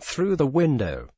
through the window.